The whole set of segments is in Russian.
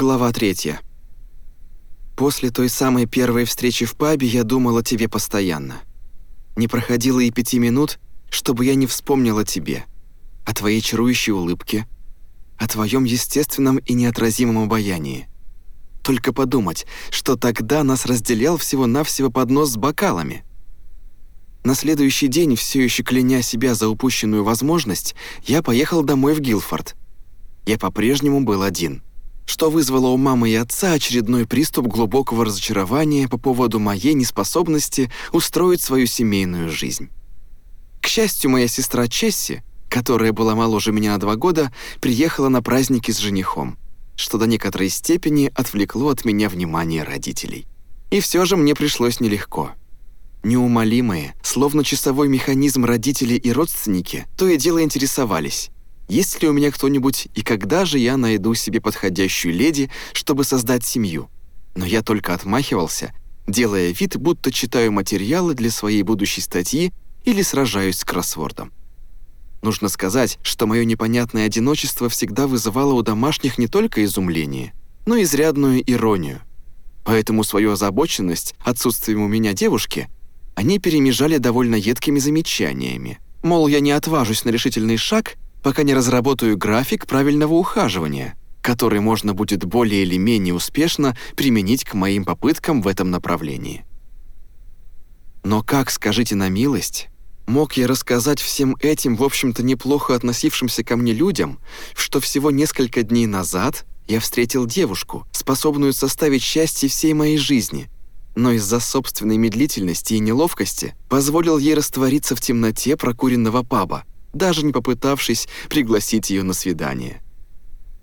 Глава третья. После той самой первой встречи в пабе я думал о тебе постоянно. Не проходило и пяти минут, чтобы я не вспомнил о тебе, о твоей чарующей улыбке, о твоем естественном и неотразимом обаянии. Только подумать, что тогда нас разделял всего-навсего поднос с бокалами. На следующий день, все еще кляня себя за упущенную возможность, я поехал домой в Гилфорд. Я по-прежнему был один — что вызвало у мамы и отца очередной приступ глубокого разочарования по поводу моей неспособности устроить свою семейную жизнь. К счастью, моя сестра Чесси, которая была моложе меня на два года, приехала на праздники с женихом, что до некоторой степени отвлекло от меня внимание родителей. И все же мне пришлось нелегко. Неумолимые, словно часовой механизм родители и родственники, то и дело интересовались, есть ли у меня кто-нибудь и когда же я найду себе подходящую леди, чтобы создать семью. Но я только отмахивался, делая вид, будто читаю материалы для своей будущей статьи или сражаюсь с кроссвордом. Нужно сказать, что мое непонятное одиночество всегда вызывало у домашних не только изумление, но и изрядную иронию. Поэтому свою озабоченность отсутствием у меня девушки они перемежали довольно едкими замечаниями. Мол, я не отважусь на решительный шаг — пока не разработаю график правильного ухаживания, который можно будет более или менее успешно применить к моим попыткам в этом направлении. Но как, скажите на милость, мог я рассказать всем этим, в общем-то, неплохо относившимся ко мне людям, что всего несколько дней назад я встретил девушку, способную составить счастье всей моей жизни, но из-за собственной медлительности и неловкости позволил ей раствориться в темноте прокуренного паба, даже не попытавшись пригласить ее на свидание.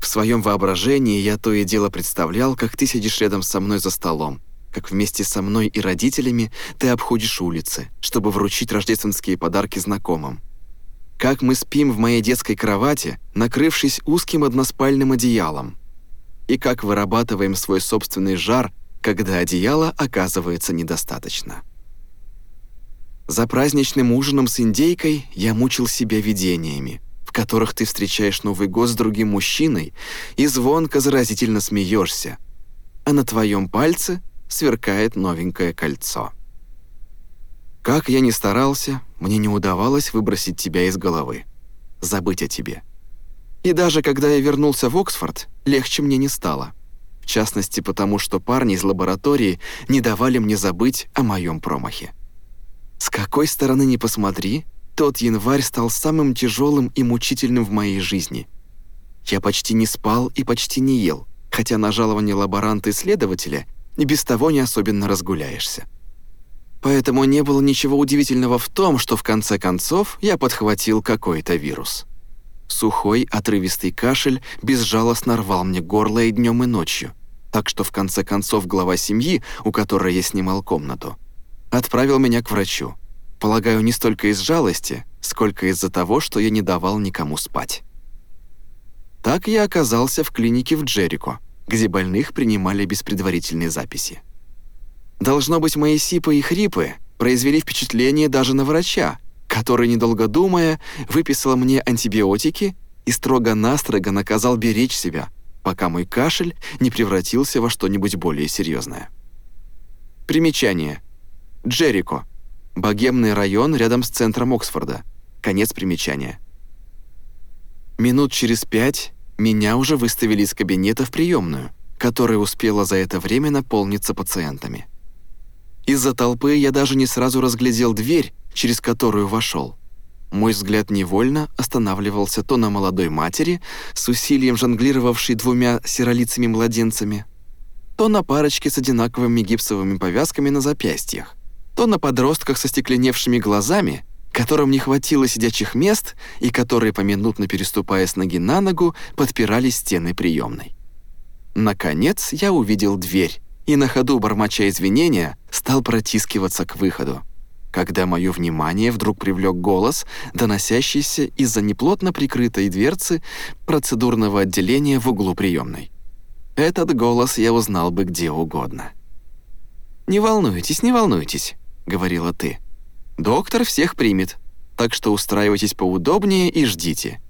В своем воображении я то и дело представлял, как ты сидишь рядом со мной за столом, как вместе со мной и родителями ты обходишь улицы, чтобы вручить рождественские подарки знакомым. Как мы спим в моей детской кровати, накрывшись узким односпальным одеялом. И как вырабатываем свой собственный жар, когда одеяла оказывается недостаточно. За праздничным ужином с индейкой я мучил себя видениями, в которых ты встречаешь Новый год с другим мужчиной и звонко заразительно смеешься, а на твоем пальце сверкает новенькое кольцо. Как я ни старался, мне не удавалось выбросить тебя из головы, забыть о тебе. И даже когда я вернулся в Оксфорд, легче мне не стало. В частности, потому что парни из лаборатории не давали мне забыть о моем промахе. С какой стороны ни посмотри, тот январь стал самым тяжелым и мучительным в моей жизни. Я почти не спал и почти не ел, хотя на жалование лаборанта-исследователя и без того не особенно разгуляешься. Поэтому не было ничего удивительного в том, что в конце концов я подхватил какой-то вирус. Сухой, отрывистый кашель безжалостно рвал мне горло и днем, и ночью, так что в конце концов глава семьи, у которой я снимал комнату, отправил меня к врачу. Полагаю, не столько из жалости, сколько из-за того, что я не давал никому спать. Так я оказался в клинике в Джерико, где больных принимали без предварительной записи. Должно быть, мои сипы и хрипы произвели впечатление даже на врача, который, недолго думая, выписал мне антибиотики и строго-настрого наказал беречь себя, пока мой кашель не превратился во что-нибудь более серьезное. Примечание – Джерико. Богемный район рядом с центром Оксфорда. Конец примечания. Минут через пять меня уже выставили из кабинета в приемную, которая успела за это время наполниться пациентами. Из-за толпы я даже не сразу разглядел дверь, через которую вошел. Мой взгляд невольно останавливался то на молодой матери, с усилием жонглировавшей двумя серолицами младенцами, то на парочке с одинаковыми гипсовыми повязками на запястьях, то на подростках со стекленевшими глазами, которым не хватило сидячих мест и которые, поминутно переступая с ноги на ногу, подпирали стены приемной. Наконец я увидел дверь и на ходу, бормоча извинения, стал протискиваться к выходу, когда мое внимание вдруг привлек голос, доносящийся из-за неплотно прикрытой дверцы процедурного отделения в углу приемной. Этот голос я узнал бы где угодно. «Не волнуйтесь, не волнуйтесь говорила ты. «Доктор всех примет, так что устраивайтесь поудобнее и ждите.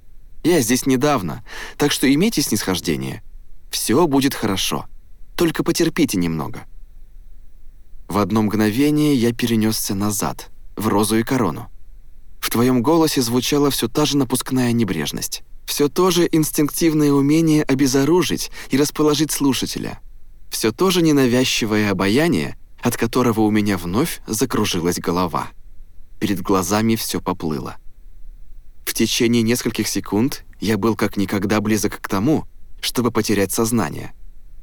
Я здесь недавно, так что имейте снисхождение. Все будет хорошо. Только потерпите немного». В одно мгновение я перенесся назад, в розу и корону. В твоем голосе звучала все та же напускная небрежность, все то же инстинктивное умение обезоружить и расположить слушателя, все то же ненавязчивое обаяние, от которого у меня вновь закружилась голова. Перед глазами все поплыло. В течение нескольких секунд я был как никогда близок к тому, чтобы потерять сознание.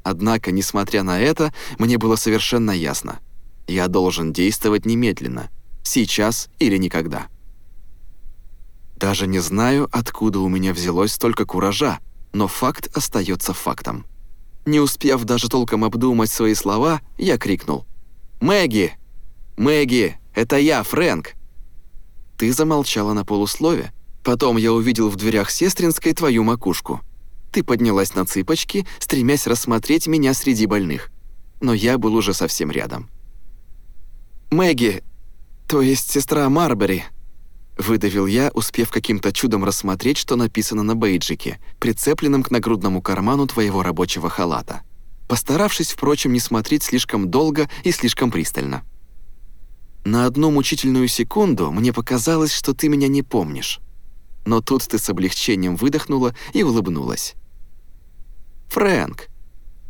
Однако, несмотря на это, мне было совершенно ясно. Я должен действовать немедленно, сейчас или никогда. Даже не знаю, откуда у меня взялось столько куража, но факт остается фактом. Не успев даже толком обдумать свои слова, я крикнул. «Мэгги! Мэгги! Это я, Фрэнк!» Ты замолчала на полуслове. Потом я увидел в дверях сестринской твою макушку. Ты поднялась на цыпочки, стремясь рассмотреть меня среди больных. Но я был уже совсем рядом. «Мэгги, то есть сестра Марбери», Выдавил я, успев каким-то чудом рассмотреть, что написано на бейджике, прицепленном к нагрудному карману твоего рабочего халата. Постаравшись, впрочем, не смотреть слишком долго и слишком пристально. На одну мучительную секунду мне показалось, что ты меня не помнишь. Но тут ты с облегчением выдохнула и улыбнулась. «Фрэнк,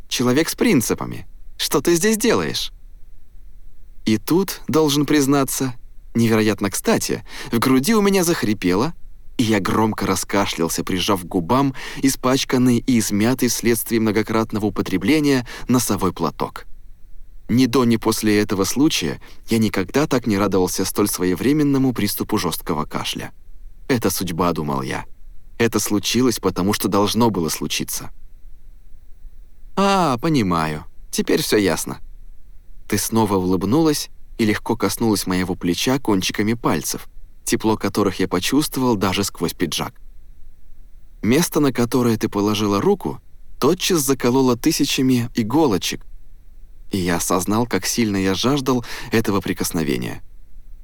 человек с принципами, что ты здесь делаешь?» И тут, должен признаться, Невероятно кстати, в груди у меня захрипело, и я громко раскашлялся, прижав к губам испачканный и измятый вследствие многократного употребления носовой платок. Ни до, ни после этого случая я никогда так не радовался столь своевременному приступу жесткого кашля. «Это судьба», — думал я. «Это случилось, потому что должно было случиться». «А, понимаю. Теперь все ясно». Ты снова улыбнулась и легко коснулась моего плеча кончиками пальцев, тепло которых я почувствовал даже сквозь пиджак. Место, на которое ты положила руку, тотчас закололо тысячами иголочек, и я осознал, как сильно я жаждал этого прикосновения.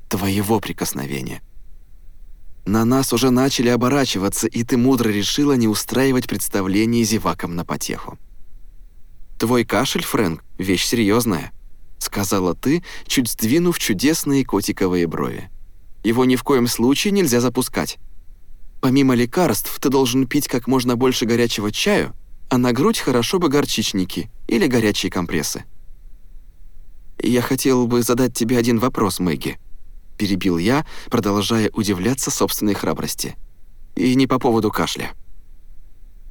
Твоего прикосновения. На нас уже начали оборачиваться, и ты мудро решила не устраивать представление зевакам на потеху. Твой кашель, Фрэнк, вещь серьезная сказала ты, чуть сдвинув чудесные котиковые брови. «Его ни в коем случае нельзя запускать. Помимо лекарств, ты должен пить как можно больше горячего чаю, а на грудь хорошо бы горчичники или горячие компрессы». «Я хотел бы задать тебе один вопрос, Мэгги», — перебил я, продолжая удивляться собственной храбрости. «И не по поводу кашля.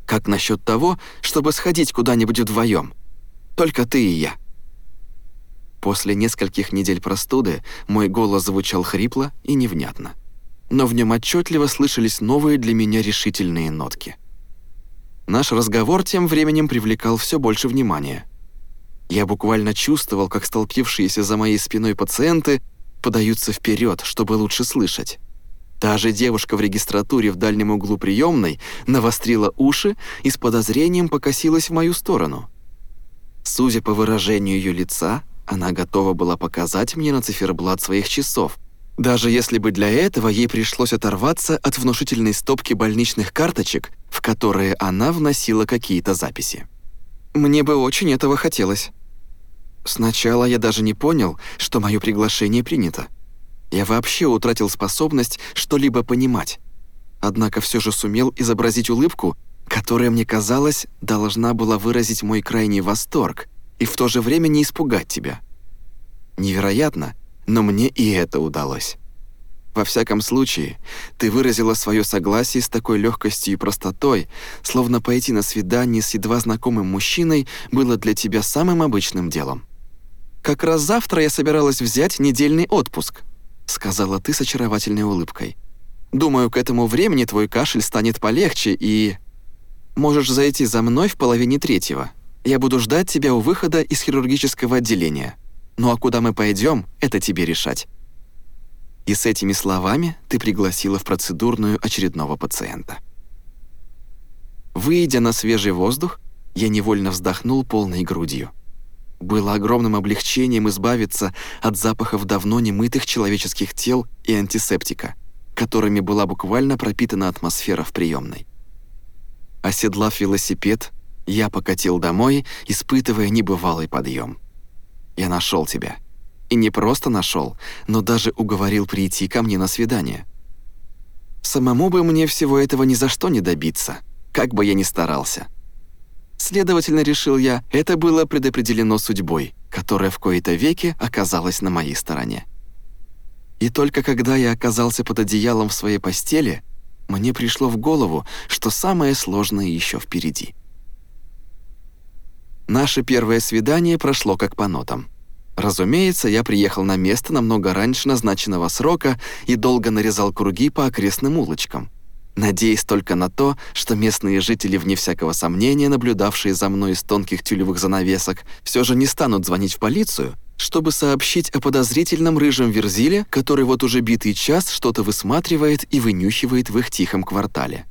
Как насчет того, чтобы сходить куда-нибудь вдвоем? Только ты и я». После нескольких недель простуды мой голос звучал хрипло и невнятно. Но в нем отчетливо слышались новые для меня решительные нотки. Наш разговор тем временем привлекал все больше внимания. Я буквально чувствовал, как столпившиеся за моей спиной пациенты подаются вперед, чтобы лучше слышать. Та же девушка в регистратуре в дальнем углу приемной навострила уши и с подозрением покосилась в мою сторону. Судя по выражению ее лица, она готова была показать мне на циферблат своих часов, даже если бы для этого ей пришлось оторваться от внушительной стопки больничных карточек, в которые она вносила какие-то записи. Мне бы очень этого хотелось. Сначала я даже не понял, что мое приглашение принято. Я вообще утратил способность что-либо понимать. Однако все же сумел изобразить улыбку, которая, мне казалось, должна была выразить мой крайний восторг и в то же время не испугать тебя. Невероятно, но мне и это удалось. Во всяком случае, ты выразила свое согласие с такой легкостью и простотой, словно пойти на свидание с едва знакомым мужчиной было для тебя самым обычным делом. «Как раз завтра я собиралась взять недельный отпуск», сказала ты с очаровательной улыбкой. «Думаю, к этому времени твой кашель станет полегче и...» «Можешь зайти за мной в половине третьего», я буду ждать тебя у выхода из хирургического отделения. Ну а куда мы пойдем, это тебе решать». И с этими словами ты пригласила в процедурную очередного пациента. Выйдя на свежий воздух, я невольно вздохнул полной грудью. Было огромным облегчением избавиться от запахов давно немытых человеческих тел и антисептика, которыми была буквально пропитана атмосфера в приемной. Оседлав велосипед, Я покатил домой, испытывая небывалый подъем. Я нашел тебя. И не просто нашел, но даже уговорил прийти ко мне на свидание. Самому бы мне всего этого ни за что не добиться, как бы я ни старался. Следовательно, решил я, это было предопределено судьбой, которая в кои-то веки оказалась на моей стороне. И только когда я оказался под одеялом в своей постели, мне пришло в голову, что самое сложное еще впереди. Наше первое свидание прошло как по нотам. Разумеется, я приехал на место намного раньше назначенного срока и долго нарезал круги по окрестным улочкам, надеясь только на то, что местные жители, вне всякого сомнения, наблюдавшие за мной из тонких тюлевых занавесок, все же не станут звонить в полицию, чтобы сообщить о подозрительном рыжем верзиле, который вот уже битый час что-то высматривает и вынюхивает в их тихом квартале.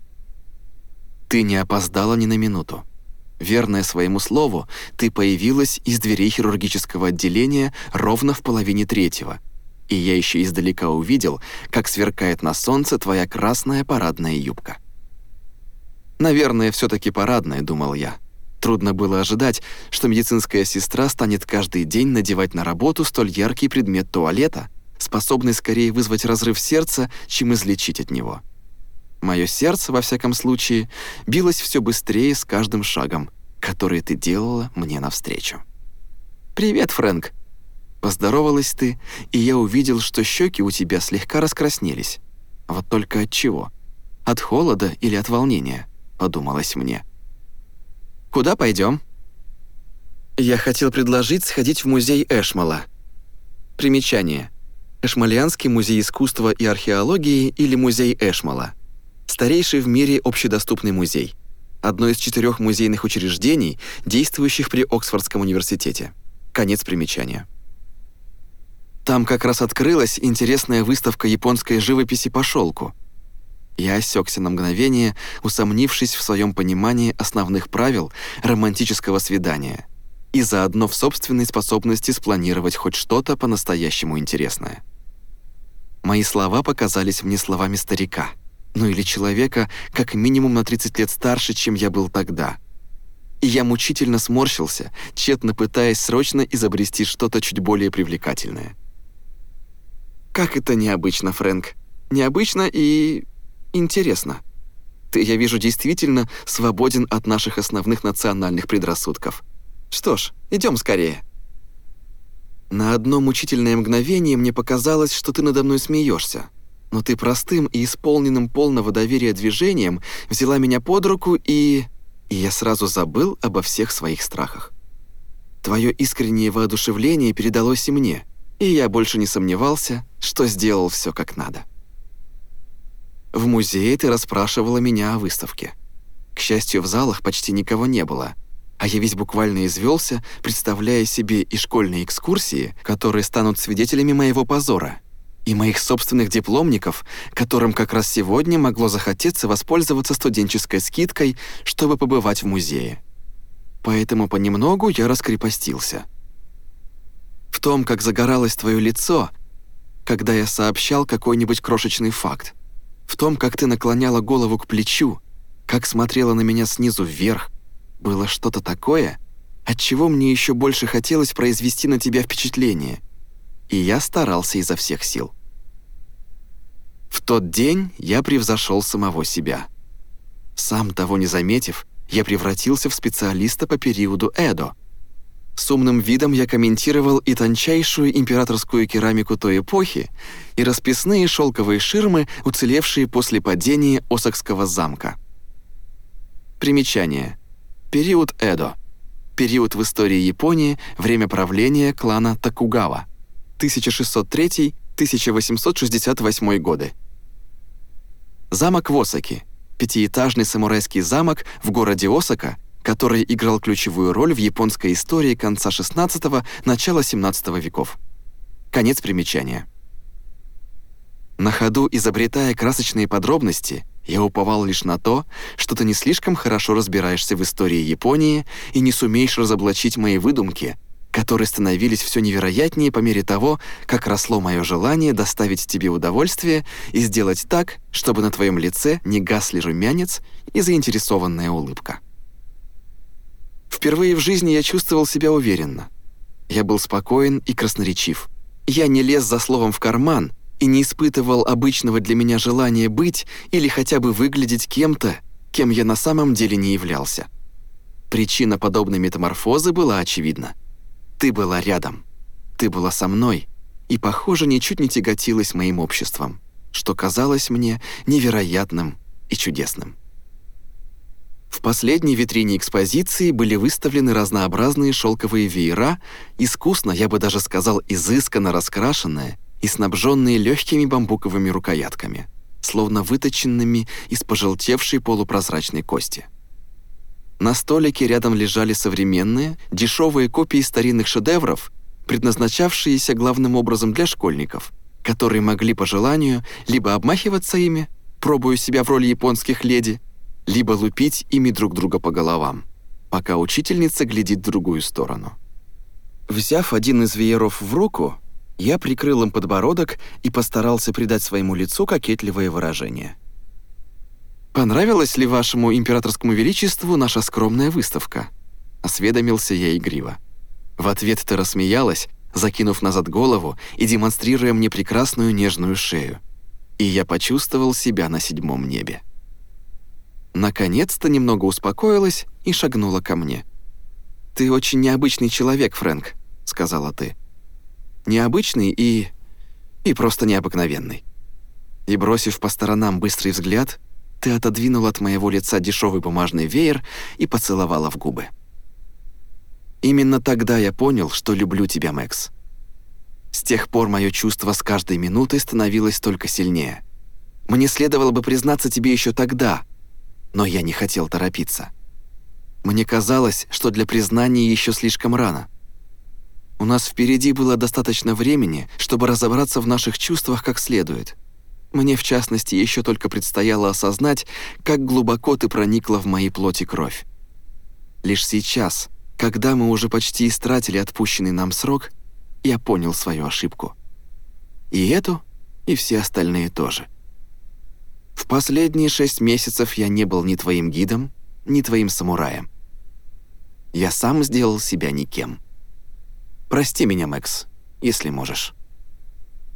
Ты не опоздала ни на минуту. Верная своему слову, ты появилась из дверей хирургического отделения ровно в половине третьего. И я еще издалека увидел, как сверкает на солнце твоя красная парадная юбка. Наверное, все таки парадная, думал я. Трудно было ожидать, что медицинская сестра станет каждый день надевать на работу столь яркий предмет туалета, способный скорее вызвать разрыв сердца, чем излечить от него. Мое сердце, во всяком случае, билось все быстрее с каждым шагом, который ты делала мне навстречу. «Привет, Фрэнк!» Поздоровалась ты, и я увидел, что щеки у тебя слегка раскраснелись. Вот только от чего? От холода или от волнения? Подумалось мне. «Куда пойдем? Я хотел предложить сходить в музей Эшмала. Примечание. Эшмалианский музей искусства и археологии или музей Эшмала – старейший в мире общедоступный музей, одно из четырех музейных учреждений, действующих при Оксфордском университете. Конец примечания. Там как раз открылась интересная выставка японской живописи по шелку. Я осекся на мгновение, усомнившись в своем понимании основных правил романтического свидания и заодно в собственной способности спланировать хоть что-то по-настоящему интересное. Мои слова показались мне словами старика — ну или человека как минимум на 30 лет старше, чем я был тогда. И я мучительно сморщился, тщетно пытаясь срочно изобрести что-то чуть более привлекательное. «Как это необычно, Фрэнк. Необычно и... интересно. Ты, я вижу, действительно свободен от наших основных национальных предрассудков. Что ж, идем скорее». На одно мучительное мгновение мне показалось, что ты надо мной смеешься но ты простым и исполненным полного доверия движением взяла меня под руку и... И я сразу забыл обо всех своих страхах. Твое искреннее воодушевление передалось и мне, и я больше не сомневался, что сделал все как надо. В музее ты расспрашивала меня о выставке. К счастью, в залах почти никого не было, а я весь буквально извелся, представляя себе и школьные экскурсии, которые станут свидетелями моего позора — и моих собственных дипломников, которым как раз сегодня могло захотеться воспользоваться студенческой скидкой, чтобы побывать в музее. Поэтому понемногу я раскрепостился. В том, как загоралось твое лицо, когда я сообщал какой-нибудь крошечный факт, в том, как ты наклоняла голову к плечу, как смотрела на меня снизу вверх, было что-то такое, от чего мне еще больше хотелось произвести на тебя впечатление — и я старался изо всех сил. В тот день я превзошел самого себя. Сам того не заметив, я превратился в специалиста по периоду Эдо. С умным видом я комментировал и тончайшую императорскую керамику той эпохи, и расписные шелковые ширмы, уцелевшие после падения Осакского замка. Примечание. Период Эдо. Период в истории Японии, время правления клана Токугава. 1603-1868 годы. Замок в Осаке – пятиэтажный самурайский замок в городе Осака, который играл ключевую роль в японской истории конца XVI – начала XVII веков. Конец примечания. На ходу, изобретая красочные подробности, я уповал лишь на то, что ты не слишком хорошо разбираешься в истории Японии и не сумеешь разоблачить мои выдумки – которые становились все невероятнее по мере того, как росло мое желание доставить тебе удовольствие и сделать так, чтобы на твоем лице не гасли румянец и заинтересованная улыбка. Впервые в жизни я чувствовал себя уверенно. Я был спокоен и красноречив. Я не лез за словом в карман и не испытывал обычного для меня желания быть или хотя бы выглядеть кем-то, кем я на самом деле не являлся. Причина подобной метаморфозы была очевидна. Ты была рядом. Ты была со мной и, похоже, ничуть не тяготилась моим обществом, что казалось мне невероятным и чудесным. В последней витрине экспозиции были выставлены разнообразные шелковые веера, искусно, я бы даже сказал, изысканно раскрашенные и снабженные легкими бамбуковыми рукоятками, словно выточенными из пожелтевшей полупрозрачной кости. На столике рядом лежали современные, дешевые копии старинных шедевров, предназначавшиеся главным образом для школьников, которые могли по желанию либо обмахиваться ими, пробуя себя в роли японских леди, либо лупить ими друг друга по головам, пока учительница глядит в другую сторону. Взяв один из вееров в руку, я прикрыл им подбородок и постарался придать своему лицу кокетливое выражение. «Понравилась ли вашему императорскому величеству наша скромная выставка?» — осведомился я игриво. В ответ ты рассмеялась, закинув назад голову и демонстрируя мне прекрасную нежную шею. И я почувствовал себя на седьмом небе. Наконец-то немного успокоилась и шагнула ко мне. «Ты очень необычный человек, Фрэнк», — сказала ты. «Необычный и... и просто необыкновенный». И бросив по сторонам быстрый взгляд, ты отодвинула от моего лица дешевый бумажный веер и поцеловала в губы. Именно тогда я понял, что люблю тебя, Мэкс. С тех пор мое чувство с каждой минутой становилось только сильнее. Мне следовало бы признаться тебе еще тогда, но я не хотел торопиться. Мне казалось, что для признания еще слишком рано. У нас впереди было достаточно времени, чтобы разобраться в наших чувствах как следует. Мне, в частности, еще только предстояло осознать, как глубоко ты проникла в мои плоти кровь. Лишь сейчас, когда мы уже почти истратили отпущенный нам срок, я понял свою ошибку. И эту, и все остальные тоже. В последние шесть месяцев я не был ни твоим гидом, ни твоим самураем. Я сам сделал себя никем. Прости меня, Мэкс, если можешь.